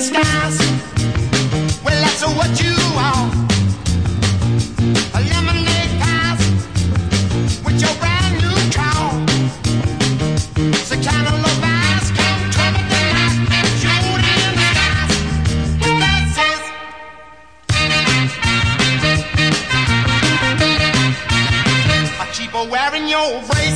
skies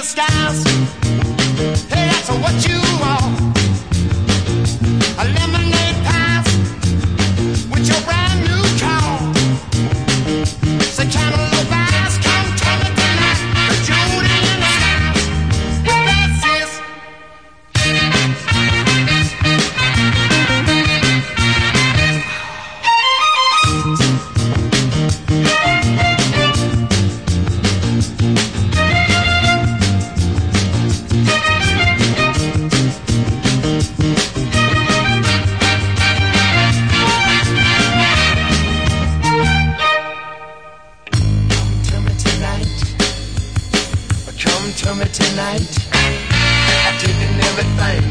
the skies. Hey, that's what you Tell me tonight. I've taken everything.